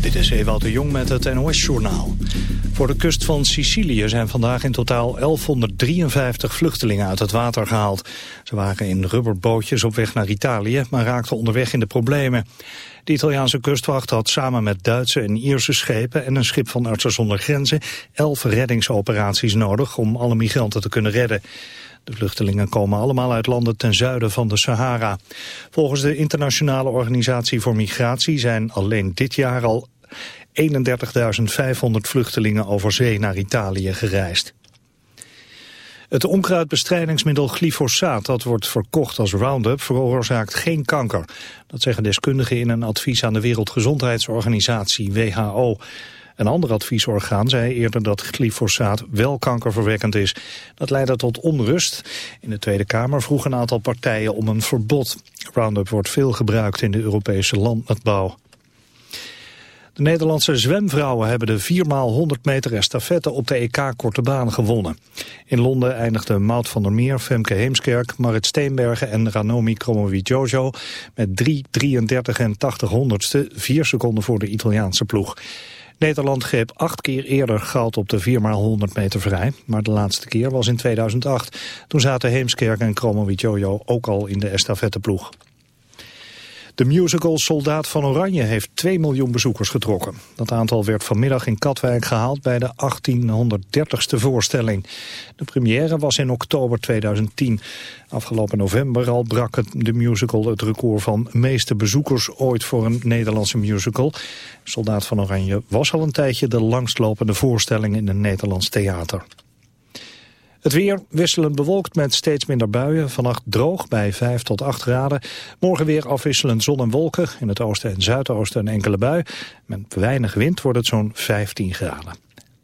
Dit is Ewout de Jong met het NOS-journaal. Voor de kust van Sicilië zijn vandaag in totaal 1153 vluchtelingen uit het water gehaald. Ze waren in rubberbootjes op weg naar Italië, maar raakten onderweg in de problemen. De Italiaanse kustwacht had samen met Duitse en Ierse schepen en een schip van Artsen zonder Grenzen elf reddingsoperaties nodig om alle migranten te kunnen redden. De vluchtelingen komen allemaal uit landen ten zuiden van de Sahara. Volgens de Internationale Organisatie voor Migratie zijn alleen dit jaar al 31.500 vluchtelingen over zee naar Italië gereisd. Het onkruidbestrijdingsmiddel glyfosaat dat wordt verkocht als Roundup veroorzaakt geen kanker. Dat zeggen deskundigen in een advies aan de Wereldgezondheidsorganisatie WHO. Een ander adviesorgaan zei eerder dat glyfosaat wel kankerverwekkend is. Dat leidde tot onrust. In de Tweede Kamer vroeg een aantal partijen om een verbod. Roundup wordt veel gebruikt in de Europese landbouw. De Nederlandse zwemvrouwen hebben de 4x100 meter estafette op de EK Korte Baan gewonnen. In Londen eindigden Maud van der Meer, Femke Heemskerk, Marit Steenbergen en Ranomi Kromowidjojo met 3, 33 en 80 honderdste, 4 seconden voor de Italiaanse ploeg. Nederland greep acht keer eerder goud op de 4x100 meter vrij. Maar de laatste keer was in 2008. Toen zaten Heemskerk en Kromowidjojo ook al in de estafetteploeg. De musical Soldaat van Oranje heeft 2 miljoen bezoekers getrokken. Dat aantal werd vanmiddag in Katwijk gehaald bij de 1830ste voorstelling. De première was in oktober 2010. Afgelopen november al brak het, de musical het record van meeste bezoekers ooit voor een Nederlandse musical. Soldaat van Oranje was al een tijdje de langstlopende voorstelling in een Nederlands theater. Het weer wisselend bewolkt met steeds minder buien. Vannacht droog bij 5 tot 8 graden. Morgen weer afwisselend zon en wolken. In het oosten en zuidoosten een enkele bui. Met weinig wind wordt het zo'n 15 graden.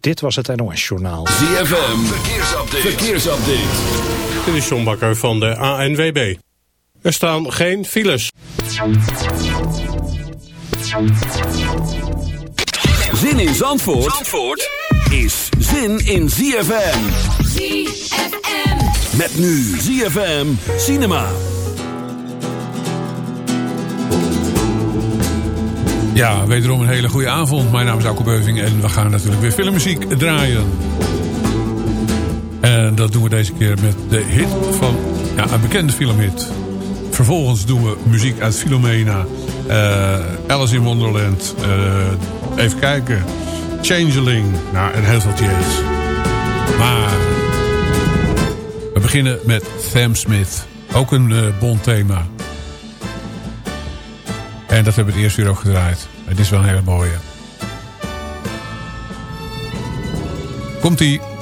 Dit was het NOS Journaal. ZFM, verkeersupdate. verkeersupdate. Dit is John Bakker van de ANWB. Er staan geen files. Zin in Zandvoort, Zandvoort? Is zin in ZFM. ZFM. Met nu ZFM Cinema. Ja, wederom een hele goede avond. Mijn naam is Alko Beuving en we gaan natuurlijk weer filmmuziek draaien. En dat doen we deze keer met de hit van ja, een bekende filmhit. Vervolgens doen we muziek uit Philomena, uh, Alice in Wonderland, uh, even kijken, Changeling, nou en heel veel jazz. Maar we beginnen met Sam Smith, ook een uh, thema. En dat hebben we het eerste uur ook gedraaid. Het is wel een hele mooie. Komt-ie.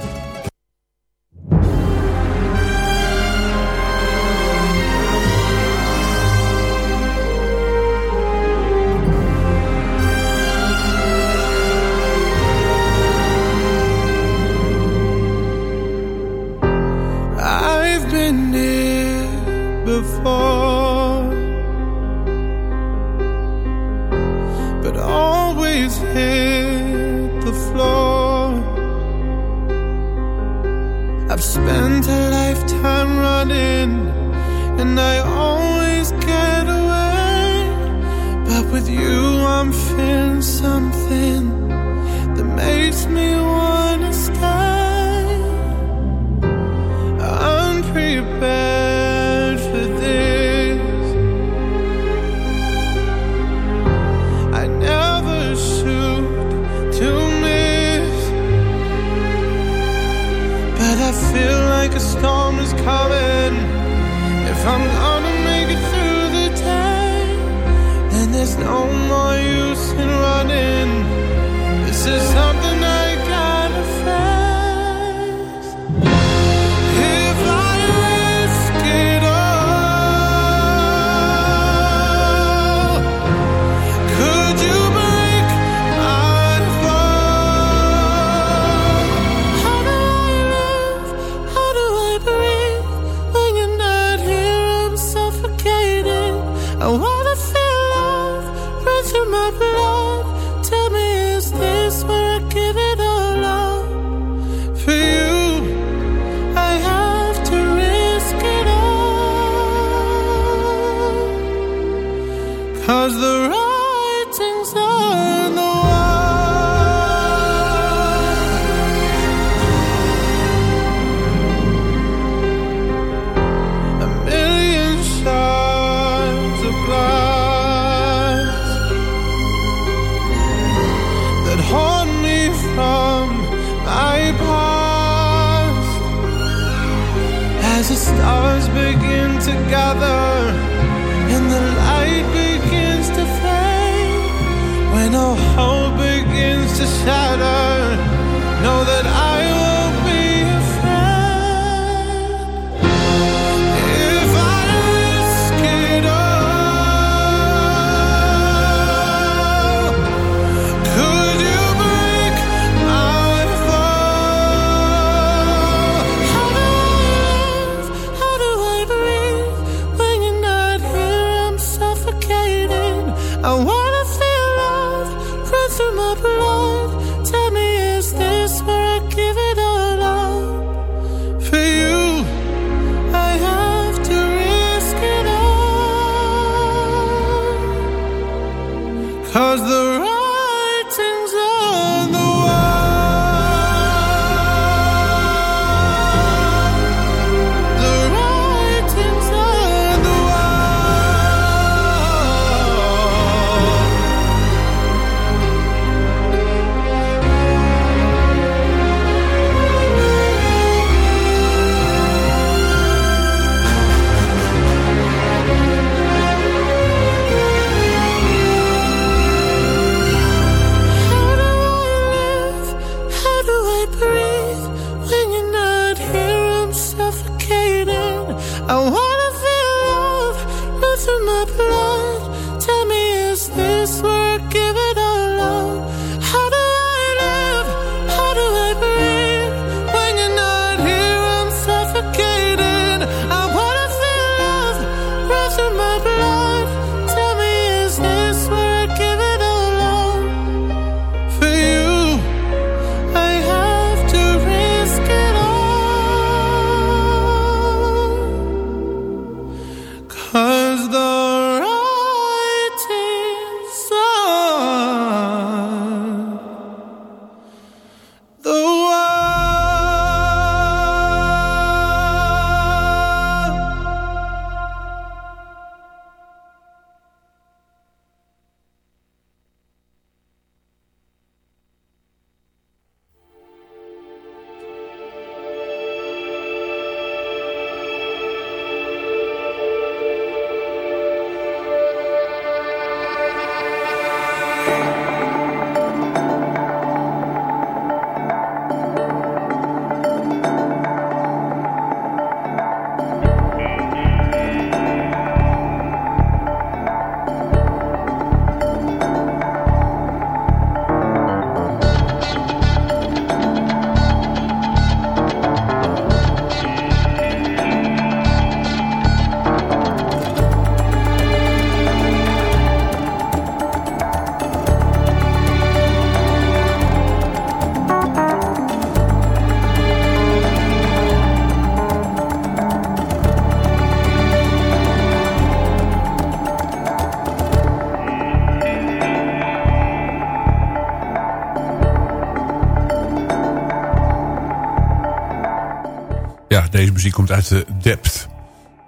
muziek komt uit de Depth.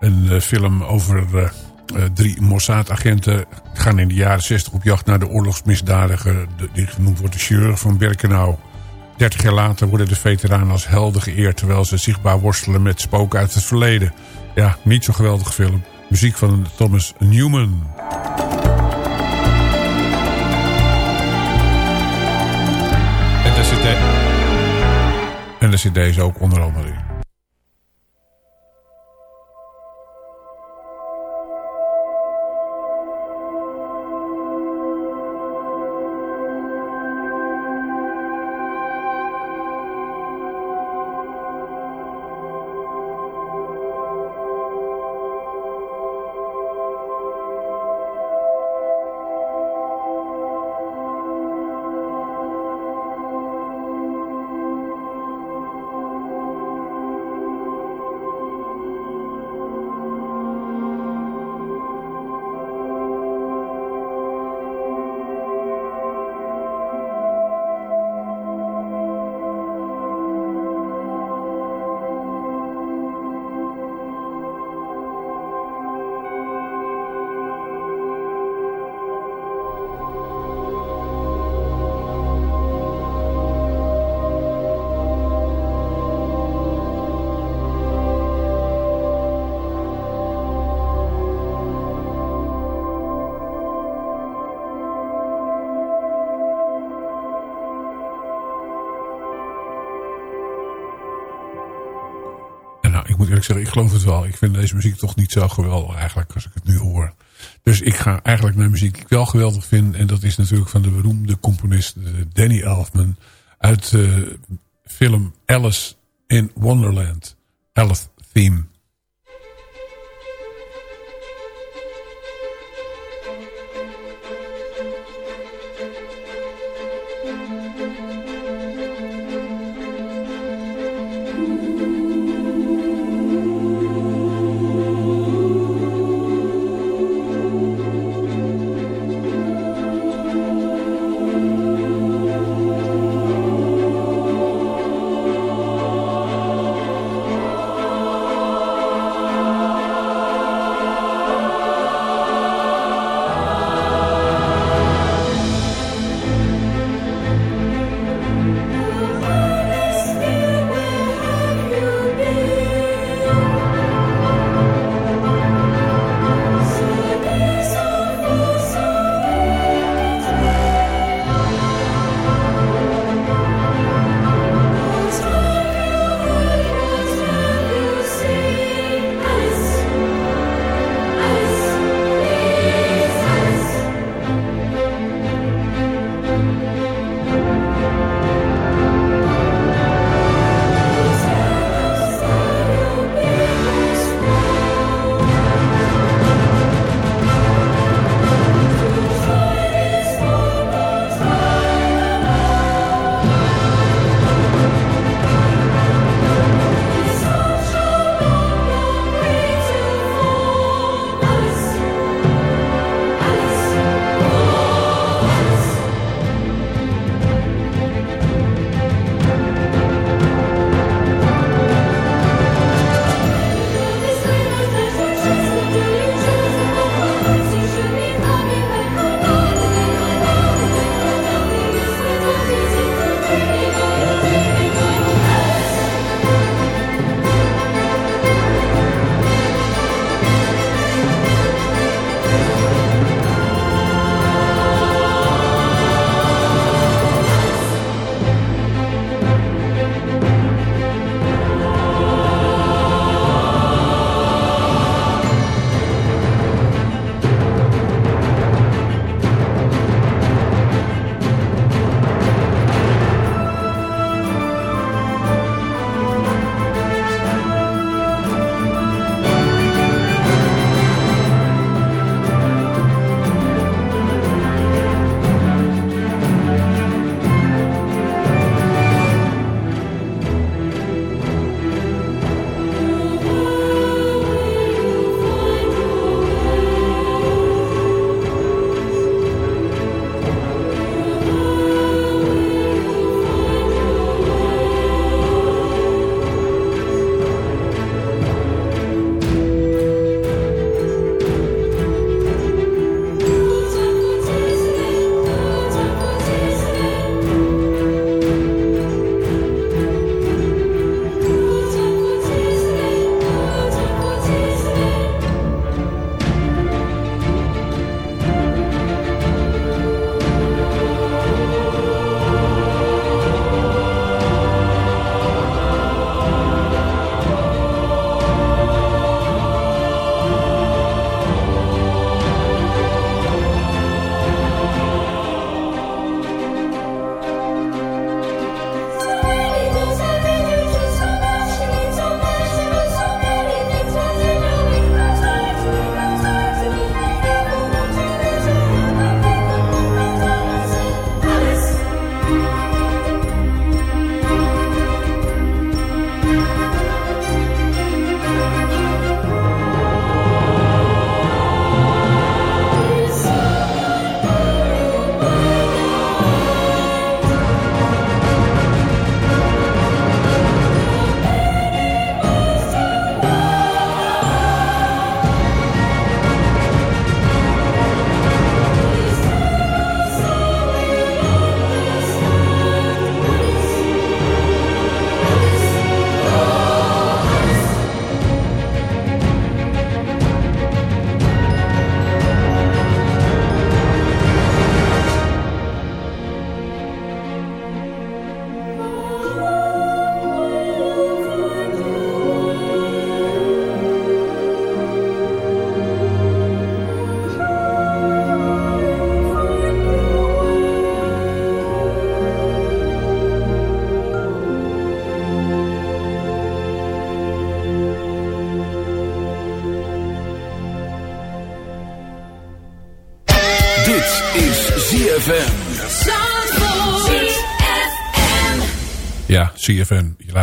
Een eh, film over eh, eh, drie Mossad-agenten gaan in de jaren 60 op jacht naar de oorlogsmisdadiger... die genoemd wordt de chirurg van Birkenau. 30 jaar later worden de veteranen als helden geëerd... terwijl ze zichtbaar worstelen met spoken uit het verleden. Ja, niet zo geweldig film. Muziek van Thomas Newman. En de... en daar deze ook onder andere. Zeggen, ik geloof het wel. Ik vind deze muziek toch niet zo geweldig eigenlijk als ik het nu hoor. Dus ik ga eigenlijk naar muziek die ik wel geweldig vind. En dat is natuurlijk van de beroemde componist eh, Danny Elfman. Uit de film Alice in Wonderland. Alice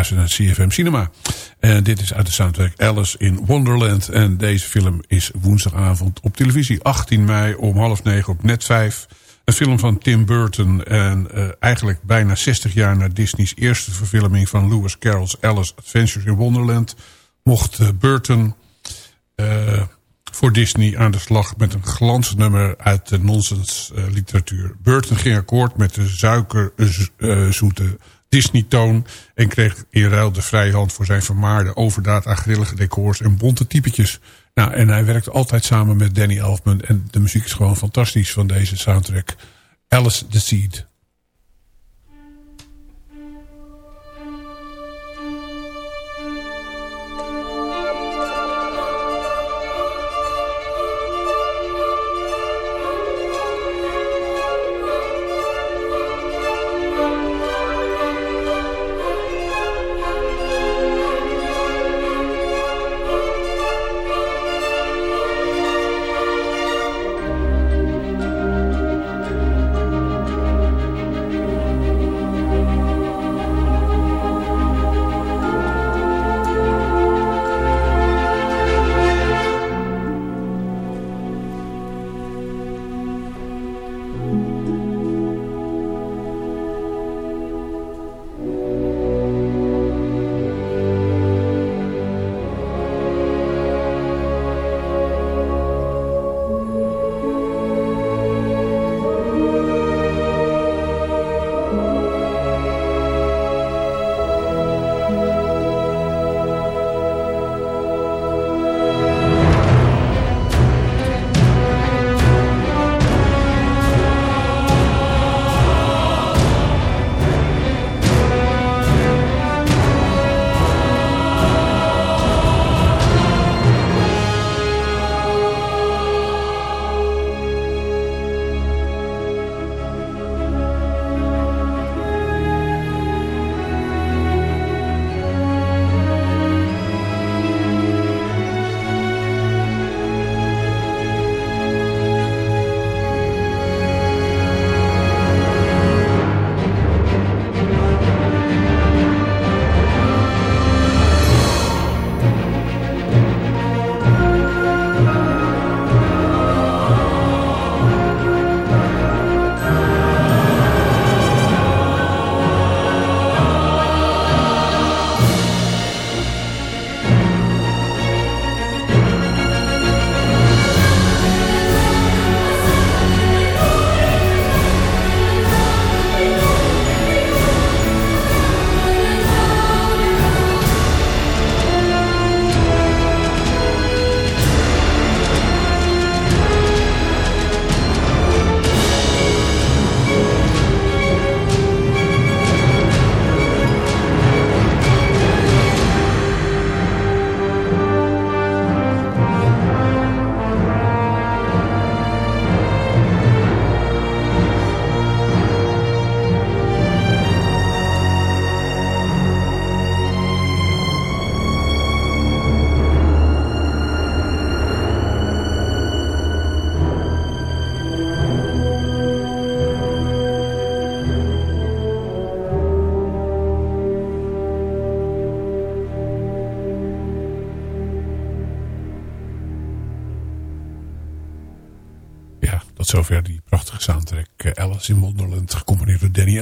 luistert naar CFM Cinema. En dit is uit de soundtrack Alice in Wonderland. En deze film is woensdagavond op televisie. 18 mei om half negen op net 5. Een film van Tim Burton. En uh, eigenlijk bijna 60 jaar na Disney's eerste verfilming van Lewis Carroll's Alice Adventures in Wonderland. Mocht uh, Burton uh, voor Disney aan de slag met een glansnummer uit de nonsens literatuur. Burton ging akkoord met de suikerzoete Disney-toon... en kreeg in ruil de vrije hand voor zijn vermaarde overdaad aan grillige decors en bonte typetjes. Nou, en hij werkt altijd samen met Danny Elfman en de muziek is gewoon fantastisch van deze soundtrack. Alice the Seed.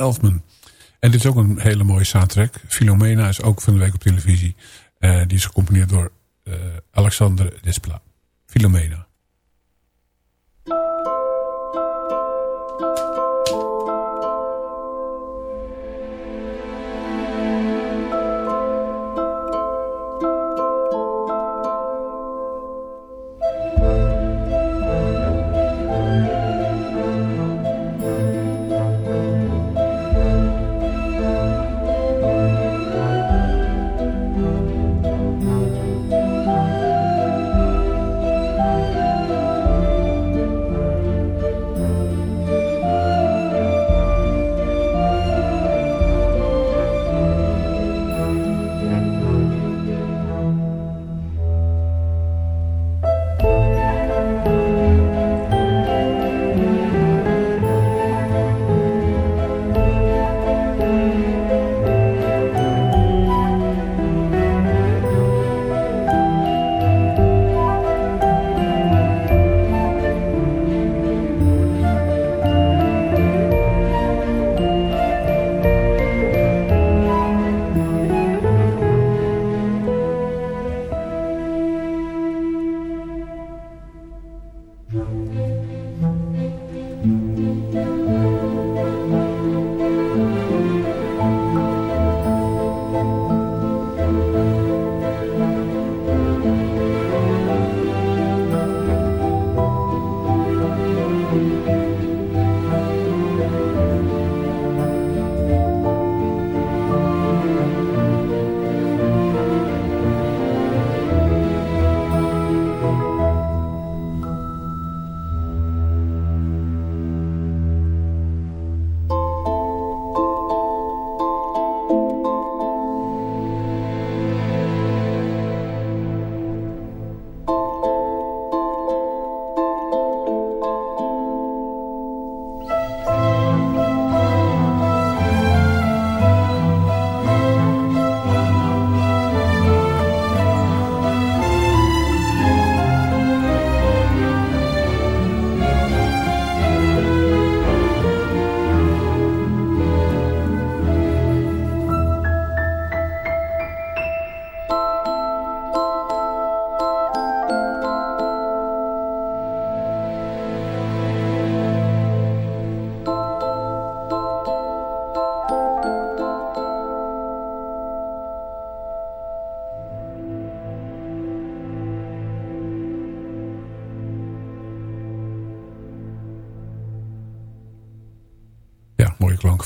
Elfman. En dit is ook een hele mooie soundtrack. Philomena is ook van de week op televisie. Uh, die is gecomponeerd door uh, Alexander Despla. Philomena.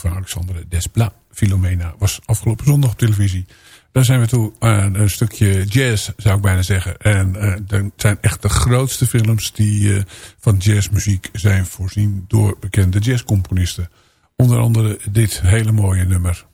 Van Alexandre Desplat. Filomena was afgelopen zondag op televisie. Daar zijn we toe aan een stukje jazz, zou ik bijna zeggen. En dat zijn echt de grootste films die uh, van jazzmuziek zijn voorzien door bekende jazzcomponisten. Onder andere dit hele mooie nummer.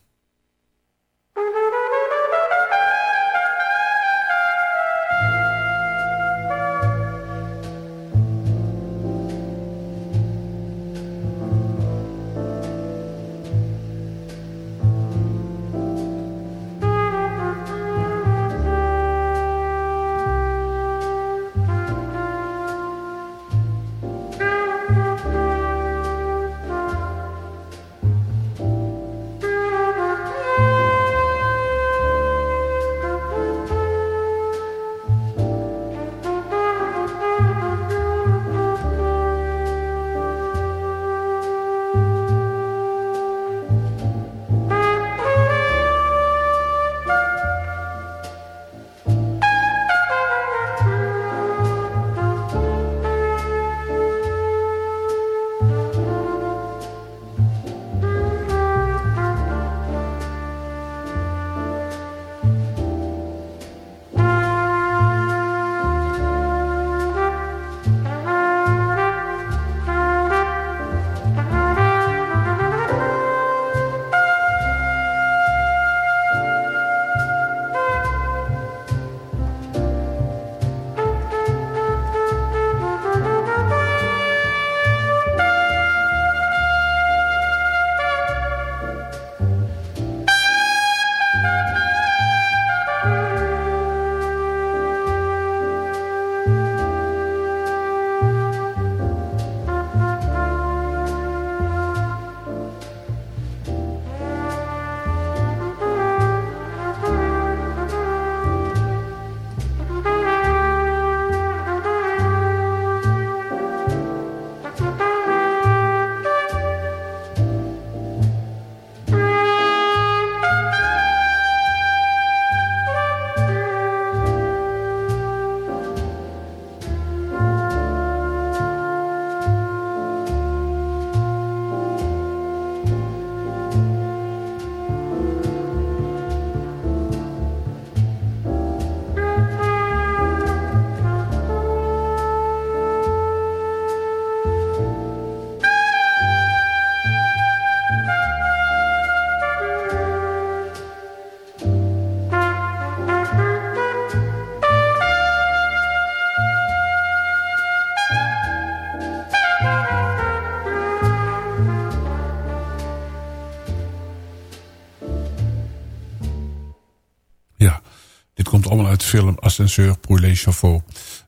Film Ascenseur pour les Chauffeurs.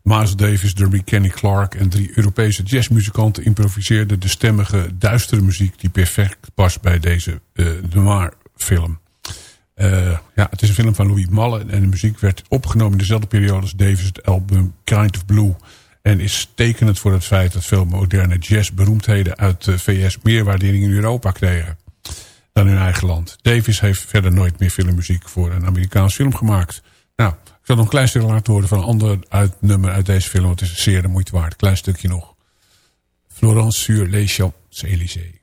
Miles Davis, Derby Kenny Clark en drie Europese jazzmuzikanten improviseerden de stemmige, duistere muziek die perfect past bij deze uh, noir film. Uh, ja, het is een film van Louis Malle en de muziek werd opgenomen in dezelfde periode als Davis het album Kind of Blue. En is tekenend voor het feit dat veel moderne jazzberoemdheden uit de VS meer waardering in Europa kregen dan in eigen land. Davis heeft verder nooit meer filmmuziek voor een Amerikaans film gemaakt. Nou, zal nog een klein stukje laten horen van een ander uit, nummer uit deze film. Het is zeer de moeite waard. Klein stukje nog. Florence sur les Champs-Élysées.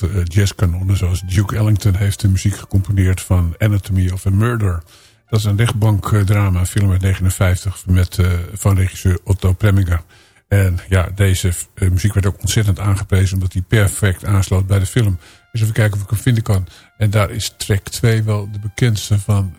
Grote uh, jazzkanonnen. Zoals Duke Ellington heeft de muziek gecomponeerd van Anatomy of a Murder. Dat is een rechtbankdrama, film uit 59 met, uh, van regisseur Otto Preminger. En ja, deze uh, muziek werd ook ontzettend aangeprezen omdat hij perfect aansloot bij de film. Dus even kijken of ik hem vinden kan. En daar is track 2 wel de bekendste van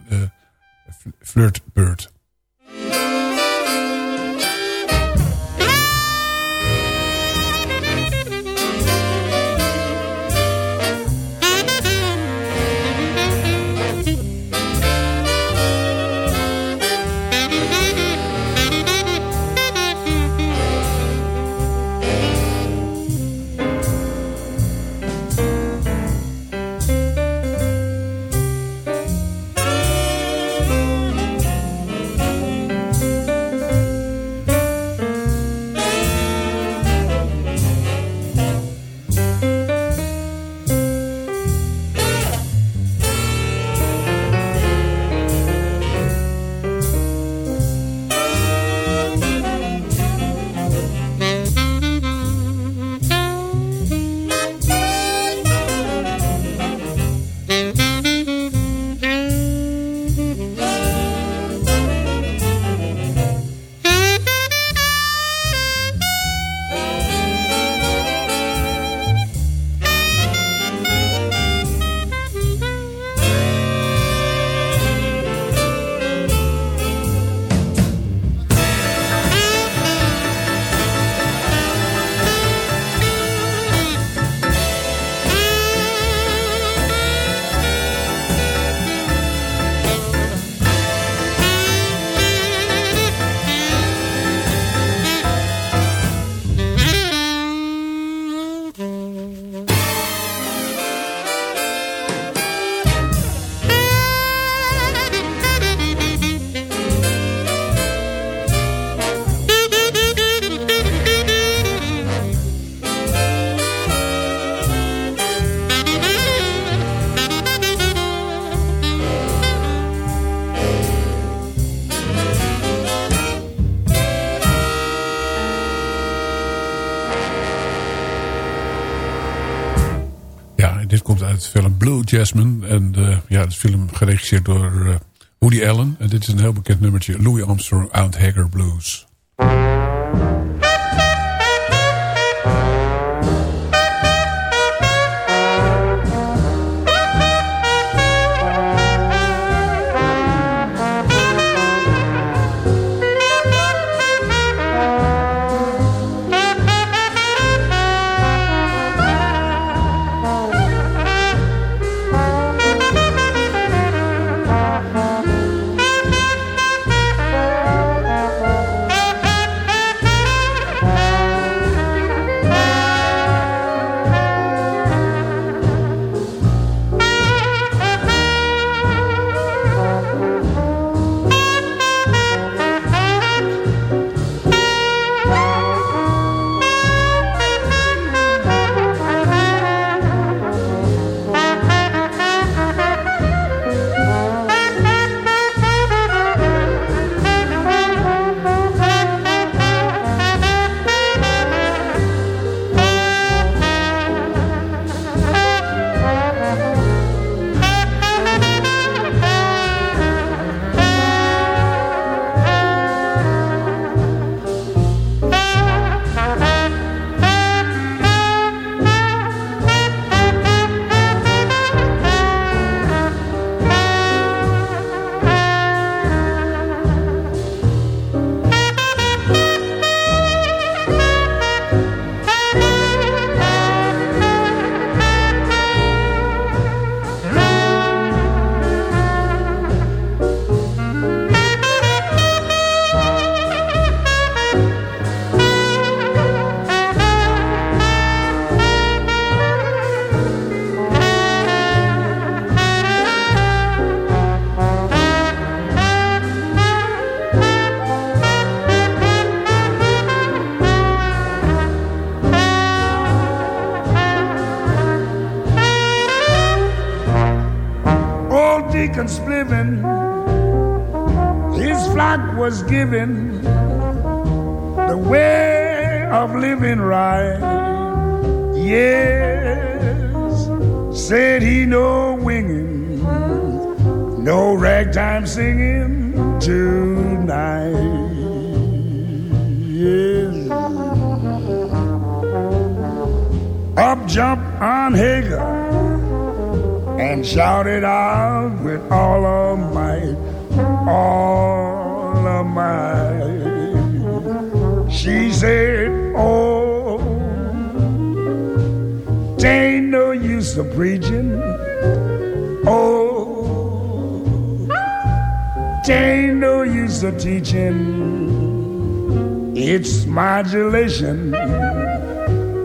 Flirtbird. Jasmine. En uh, ja, de film geregisseerd door uh, Woody Allen. En dit is een heel bekend nummertje. Louis Armstrong, Out Hager Blues.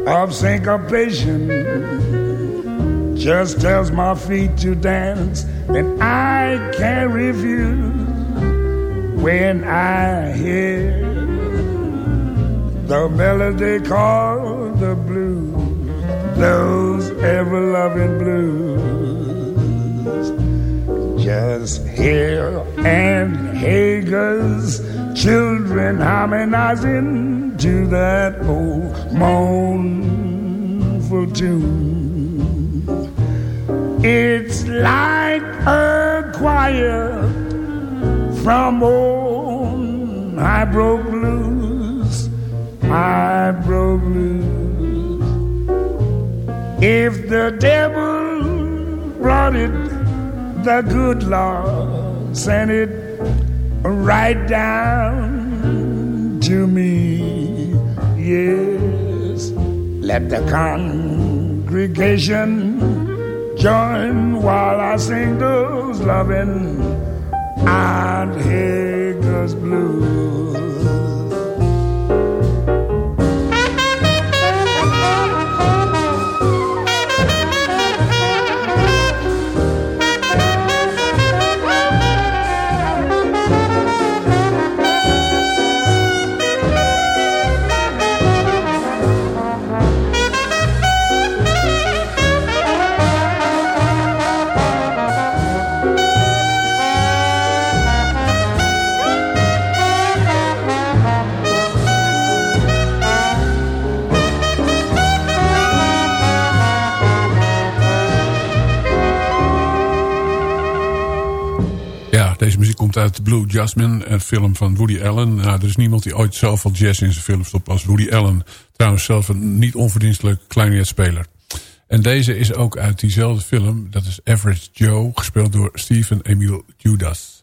Of syncopation. Just tells my feet to dance, and I can't refuse when I hear the melody called the blues, those ever loving blues. Just hear and Hager's children harmonizing to that old mournful tune. It's like a choir from old Hybro Blues, Hybro Blues. If the devil brought it, the good Lord sent it right down to me. Yes, let the congregation join while I sing those loving Aunt Hager's blues. Komt uit Blue Jasmine, een film van Woody Allen. Nou, er is niemand die ooit zoveel jazz in zijn film stopt als Woody Allen. Trouwens zelf een niet onverdienstelijk klarinetspeler. En deze is ook uit diezelfde film. Dat is Average Joe, gespeeld door Stephen Emile Judas.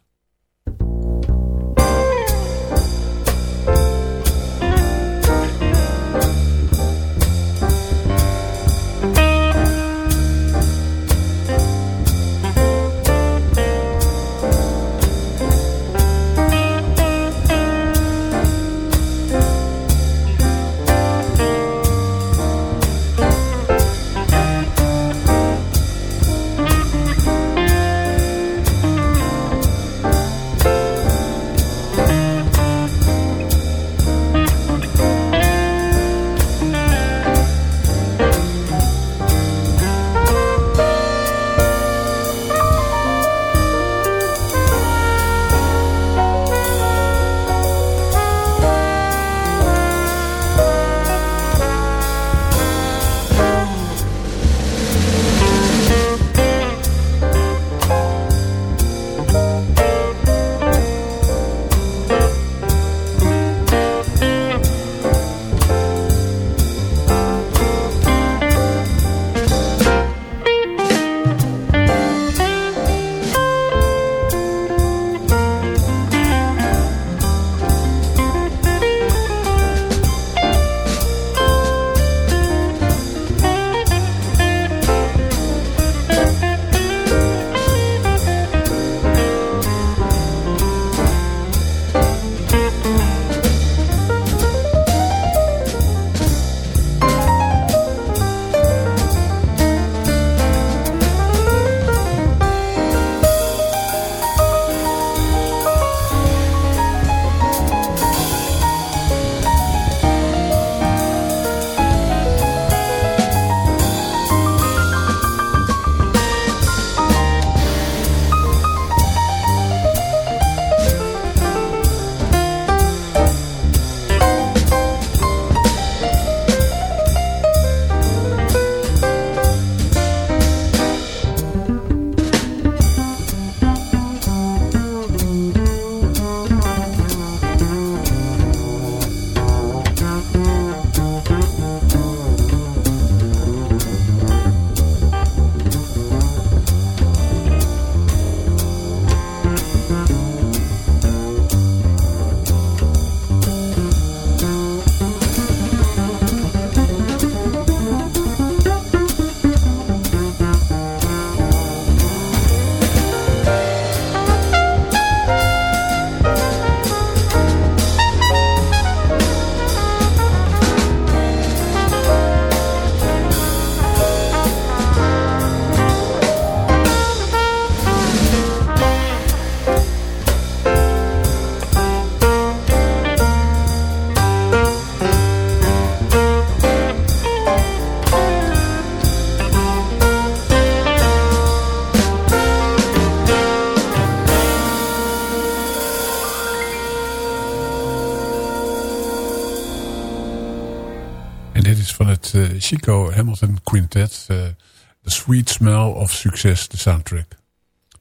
Quintet. eh, The Sweet Smell of Success, de soundtrack.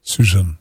Susan.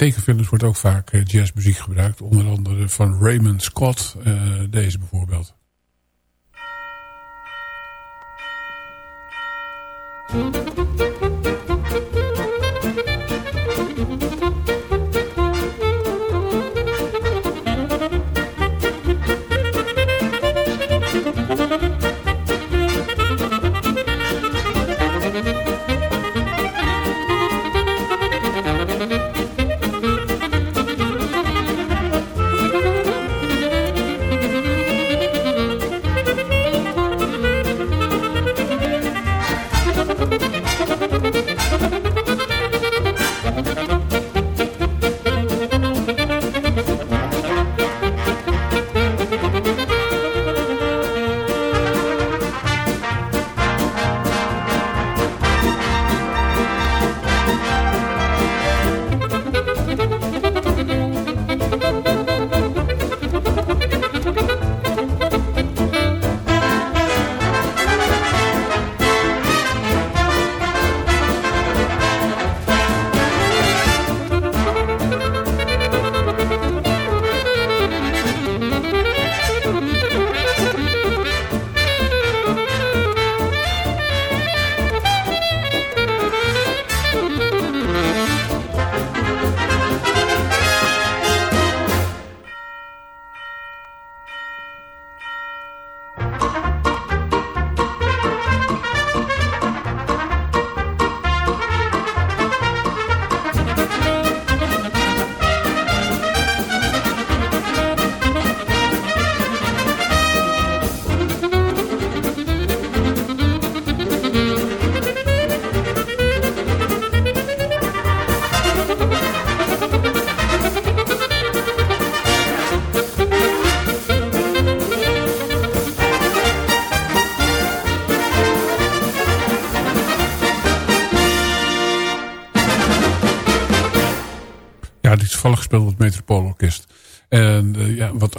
Tekenfilms wordt ook vaak eh, jazzmuziek gebruikt. Onder andere van Raymond Scott. eh, deze bijvoorbeeld.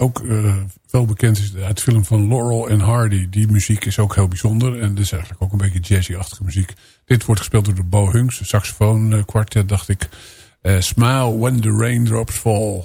Ook uh, wel bekend is uit de film van Laurel en Hardy. Die muziek is ook heel bijzonder. En dat is eigenlijk ook een beetje jazzy-achtige muziek. Dit wordt gespeeld door de Bo Hunks, een saxofoon kwartet, dacht ik. Uh, Smile when the raindrops fall.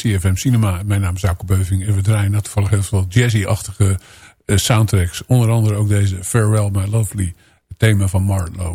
CFM Cinema. Mijn naam is Jacob Beuving en we draaien toevallig heel veel jazzy-achtige uh, soundtracks. Onder andere ook deze Farewell My Lovely, thema van Marlowe.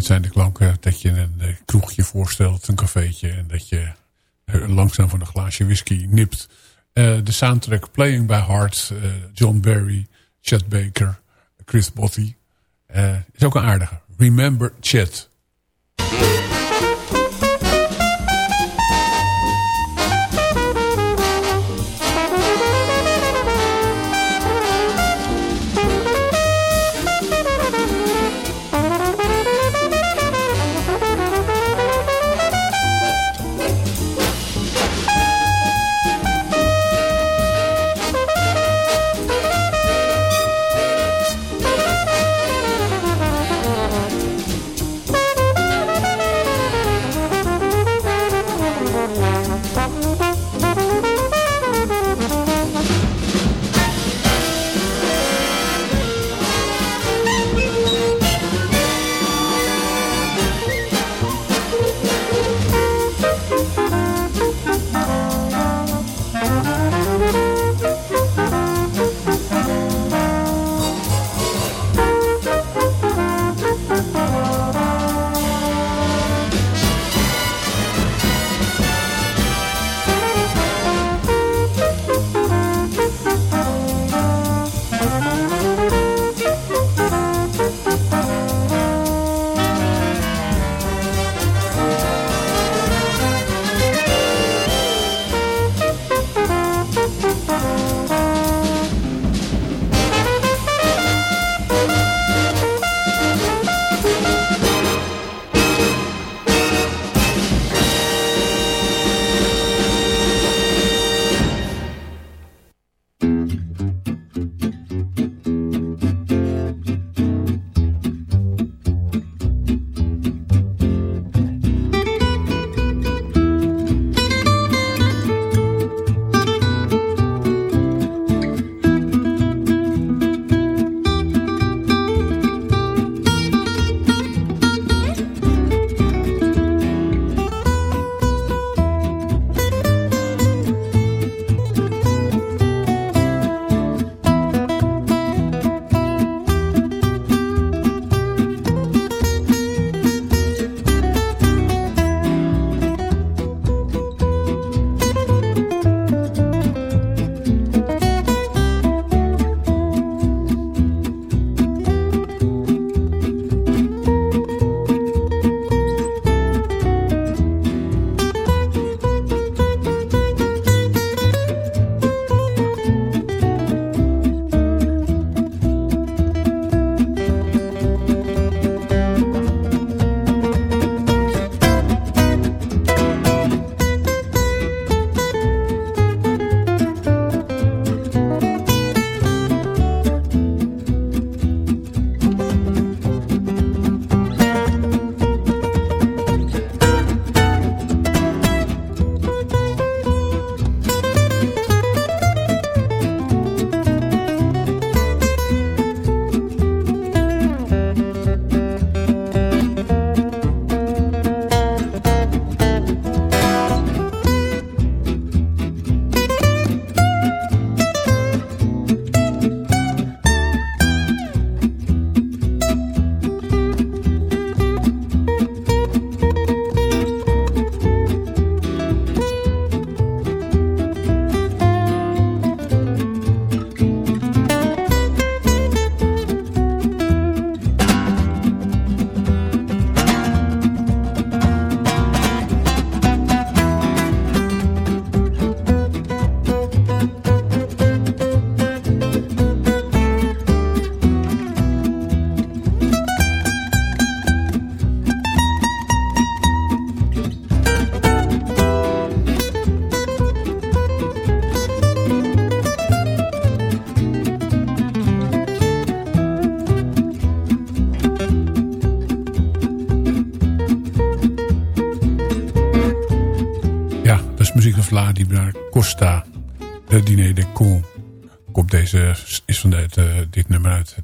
Dit zijn de klanken dat je een eh, kroegje voorstelt, een cafeetje... en dat je eh, langzaam van een glaasje whisky nipt. Eh, de soundtrack Playing by Heart, John Barry, Chet Baker, Chris Botti. is ook een aardige. Remember Chet.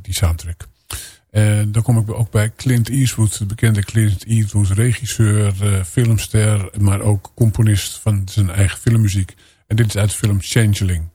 Die soundtrack. En dan kom ik ook bij Clint Eastwood, de bekende Clint Eastwood, regisseur, eh, filmster, maar ook componist van zijn eigen filmmuziek. En dit is uit de film Changeling.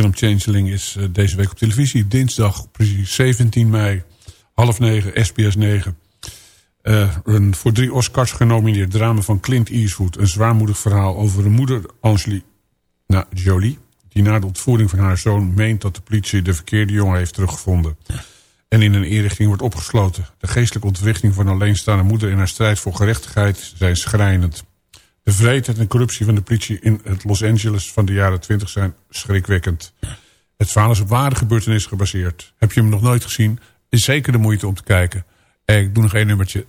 Film Changeling is deze week op televisie. Dinsdag, precies 17 mei, half negen, SBS 9. een voor drie Oscars genomineerd drama van Clint Eastwood. Een zwaarmoedig verhaal over een moeder, Angelina Jolie... die na de ontvoering van haar zoon meent dat de politie de verkeerde jongen heeft teruggevonden en in een inrichting wordt opgesloten. De geestelijke ontwrichting van een alleenstaande moeder... in haar strijd voor gerechtigheid zijn schrijnend. De vreedheid en corruptie van de politie in het Los Angeles van de jaren 20 zijn schrikwekkend. Het verhaal is op ware gebeurtenissen gebaseerd. Heb je hem nog nooit gezien? Is zeker de moeite om te kijken. Ik doe nog één nummertje.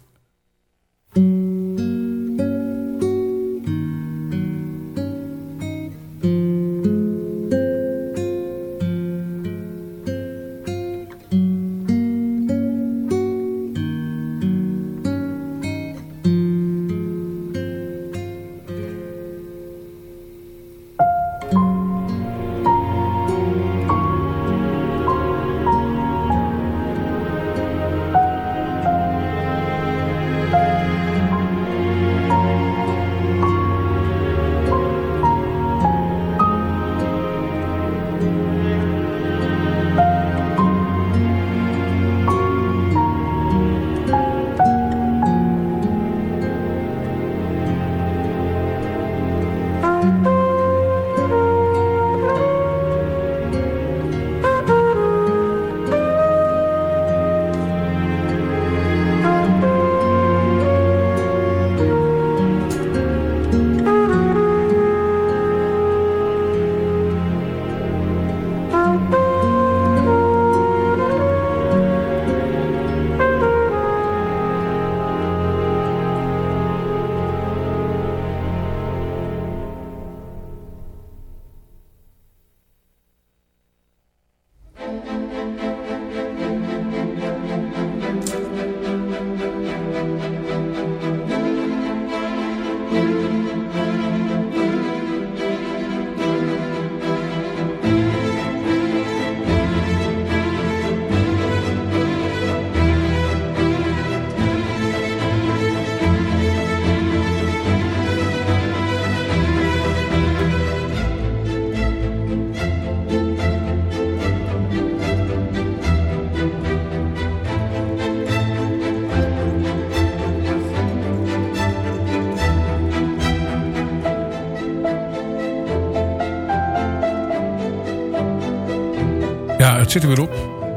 Er weer op.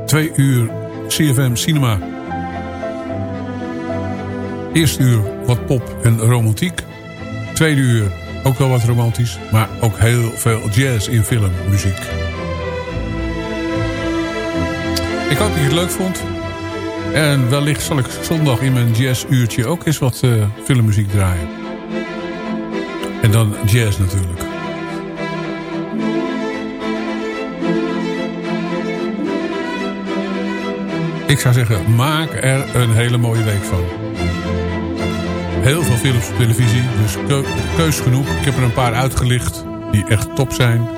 Twee uur CFM Cinema. Eerste uur wat pop en romantiek. Tweede uur ook wel wat romantisch. Maar ook heel veel jazz in filmmuziek. Ik hoop dat je het leuk vond. En wellicht zal ik zondag in mijn jazzuurtje ook eens wat uh, filmmuziek draaien. En dan jazz natuurlijk. Ik zou zeggen, maak er een hele mooie week van. Heel veel films op televisie, dus keus genoeg. Ik heb er een paar uitgelicht die echt top zijn.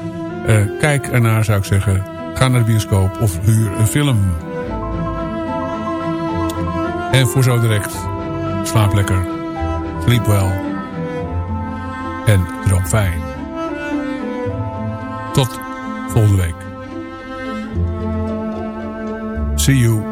Uh, kijk ernaar zou ik zeggen. Ga naar de bioscoop of huur een film. En voor zo direct, slaap lekker, sleep wel en droom fijn. Tot volgende week. See you.